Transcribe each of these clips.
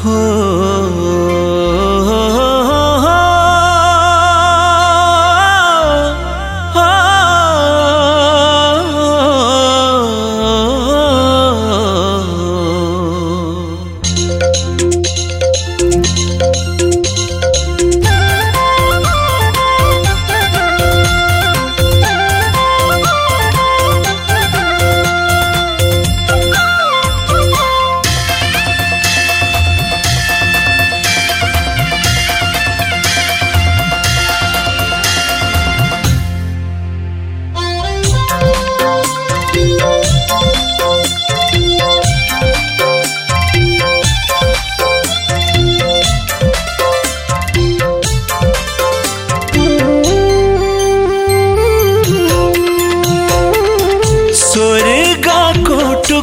Oh.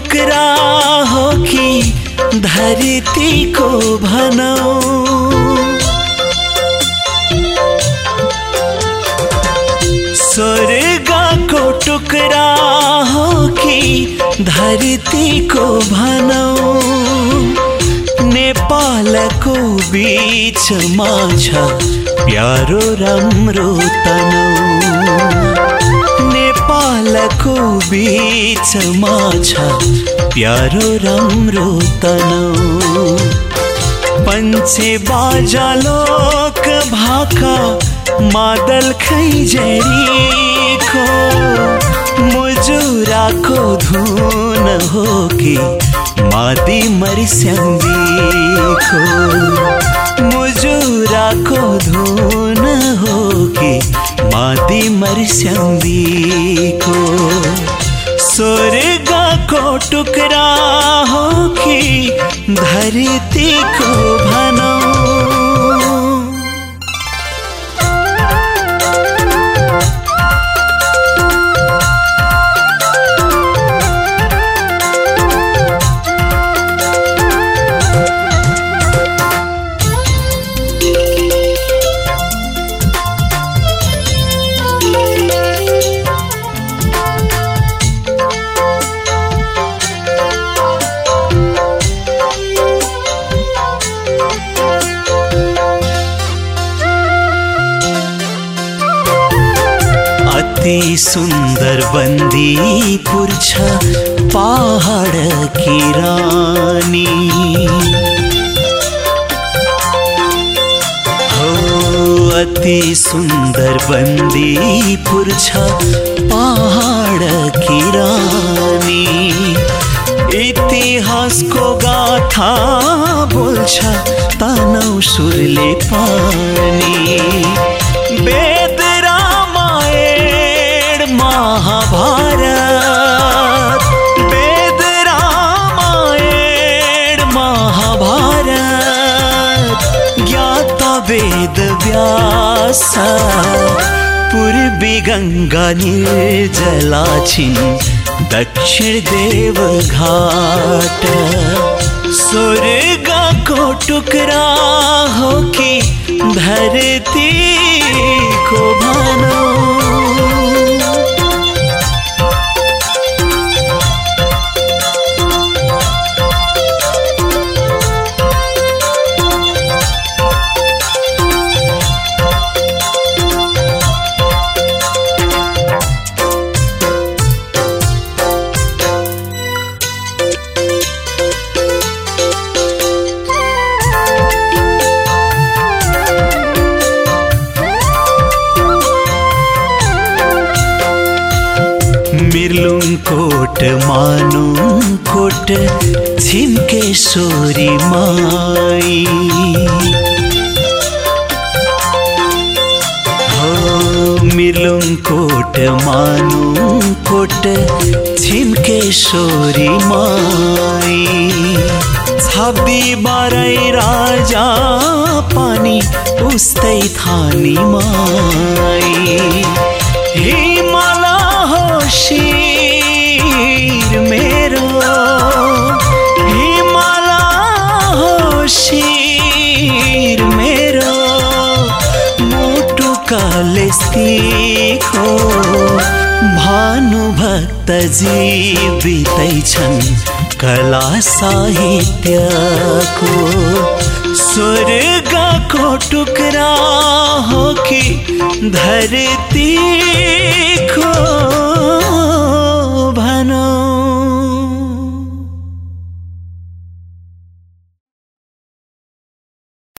को टुकड़ा हो कि धरती को भनो। स्वर्गा को टुकड़ा हो कि धरती को भनो। नेपाल को बीच माझा प्यारो राम्रो तनो। नेपालको बिचमा छ प्यारो राम्रो तनौ पञ्चे बाजा लोक भाका मादल खैजरीको मुजुराको धुन हो कि मादी मरिस्याङ्दीको मुजुराको धुन मादी मरिस्याङ्दीको स्वर्गको टुक्रा हो कि धरतीको भनौँ। अति सुंदर बंदी पुरछा पहाड़ की रानी। हो, अति सुंदर बंदी पुरछा पहाड़ की रानी। इतिहास को गाथा बोलछा तनौ सुरले पानी। बे वेद व्यास। पूर्वी गंगा निर्जला छिन् दक्षिण देव घाट। स्वर्ग को टुकरा हो की धरती को भनौँ। मिर्लुङ कोट मानुङ कोट छिम्केश्वरी माई। हो मिर्लुङ कोट मानुङ कोट छिम्केश्वरी माई। छाब्दी बारै राजा पानी उस्तै थानी माई। कालेस्ती हो भानुभक्त जीवितैछन् कला साहित्यको। स्वर्गको टुक्रा हो कि धरतीको